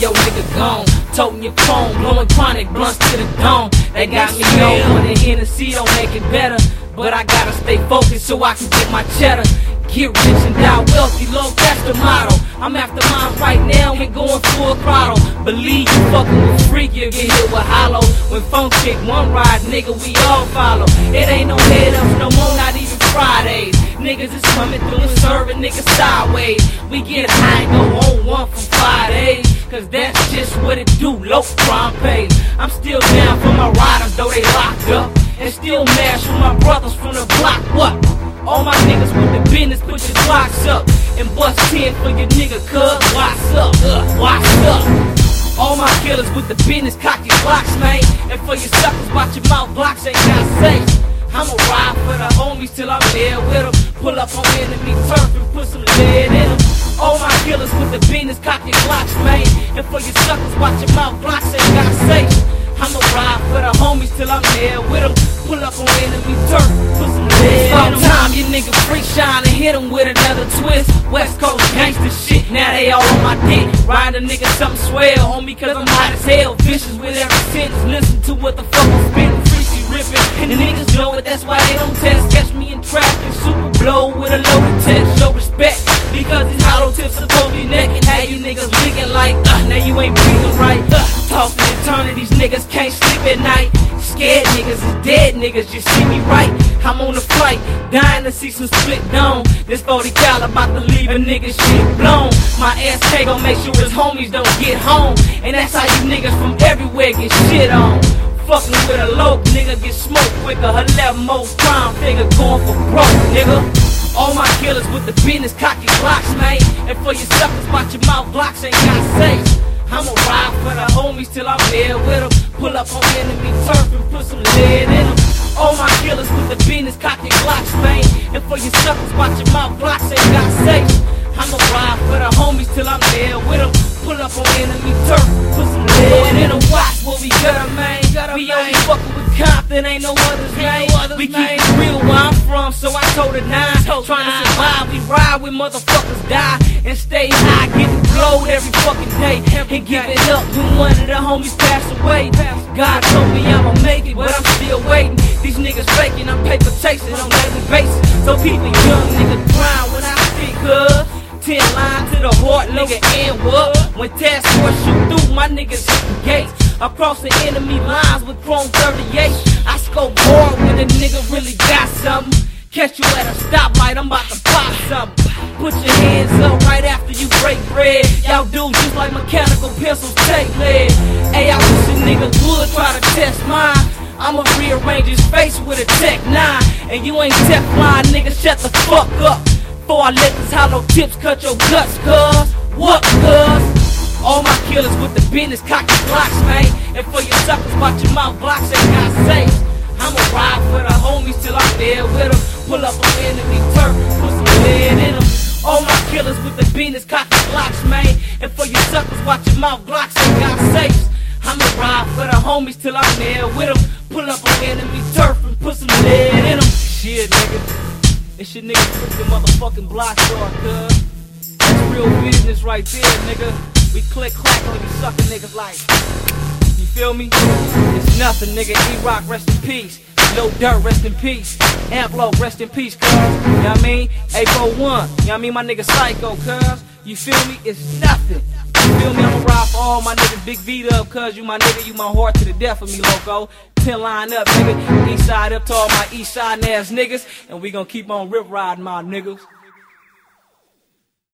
your nigga gone. Toting your phone, blowing chronic blunts to the dome. They got me on when the Hennessy don't make it better. But I gotta stay focused so I can get my cheddar. Get rich and die wealthy, low, that's the motto. I'm after mine right now and going full throttle. Believe you fucking with freak, you get hit with hollow. When phone chick one ride, nigga, we all follow. It ain't no head up no more, not even Fridays. Niggas is coming through and serving niggas sideways. We get high and go on one for five days. Cause that's just what it do, low crime pays. I'm still down for my riders, though they locked up. And still mash with my brothers from the block, what? All my niggas with the business, put your blocks up. And bust 10 for your nigga, cuz. What's up? Uh, up? All my killers with the business, cock your Glocks, man. And for your suckers, watch your mouth Glocks, ain't got safe. I'ma ride for the homies till I'm there with them. Pull up on enemy turf and put some lead in them. All my killers with the business, cock your Glocks, man. And for your suckers, watch your mouth Glocks, ain't got safe. I'ma ride for the homies till I'm there with them. Pull up on enemy turf, put some lead in them. time, you nigga free shine and hit them with another twist. West Coast gangster shit, now they all on my dick. Ride a nigga something swell on me cause I'm hot as hell. Vicious with every sentence, listen to what the fuck I'm spitting. Freaky ripping, and niggas know it, that's why they don't test. Catch me in traffic, super blow with a loaded test. Show respect, because these hollow tips are totally naked. How you niggas leaking like, uh, now you ain't breathing right. Uh, talking these niggas can't sleep at night. Scared niggas is dead niggas, you see me right. I'm on the flight, dying to see some split dome. This 40 cal about to leave a nigga shit blown. My SK gon' make sure his homies don't get home. And that's how you niggas from everywhere get shit on. Fucking with a low nigga get smoked quicker. Her level more crime figure going for broke, nigga. All my killers with the business, cocky Glocks, man. And for your suckers, watch your mouth Glocks, ain't got safe. I'ma ride for the homies till I'm there with them. Pull up on enemy turf and put some lead in them. All my killers with the business, cocky Glocks, man. And for your suckers, watch your mouth Glocks, ain't got safe. I'ma ride for the homies till I'm there with them. Pull up on enemy Compton, ain't no others, man. We keep it real where I'm from, so I told it nine. Trying to survive, we ride when motherfuckers die. And stay high, getting blowed every fucking day. And give it up when one of the homies pass away. God told me I'ma make it, but I'm still waiting. These niggas faking, I'm paper chasing on daily basis. So people young niggas grind when I speak up. Ten line to the heart, nigga, and what? When task force shoot through, my niggas hit the gates. Across the enemy lines with Chrome 38. I scope hard when a nigga really got something. Catch you at a stoplight, I'm about to pop something. Put your hands up right after you break bread. Y'all do just like mechanical pencils take lead. Hey, I wish a nigga would try to test mine. I'ma rearrange his face with a Tech 9. And you ain't Teflon, nigga, shut the fuck up. Before I let these hollow tips cut your guts, cuz. What, cuz? All my killers with the business, cocky Glocks, man. And for your suckers, watch your mouth Glocks, ain't got safe. I'ma ride for the homies till I'm there with them. Pull up on enemy turf, put some lead in them. All my killers with the business, cocky Glocks, man. And for your suckers, watch your mouth Glocks, ain't got safes. I'ma ride for the homies till I'm there with them. Pull up on enemy turf and put some lead in them. Shit, nigga. It's your nigga put the motherfucking block door, cuz. That's real business right there, nigga. We click clack on these sucker niggas like. You feel me? It's nothing, nigga. E-Rock, rest in peace. No dirt, rest in peace. Amplo, rest in peace, cuz. You know what I mean? A41, you know what I mean? My nigga Psycho, cuz. You feel me? It's nothing. You feel me? I'ma ride for all my niggas. Big V up, cuz. You my nigga, you my heart to the death of me, loco. 10 line up, nigga. East side up to all my east side ass niggas. And we gonna keep on rip riding my niggas.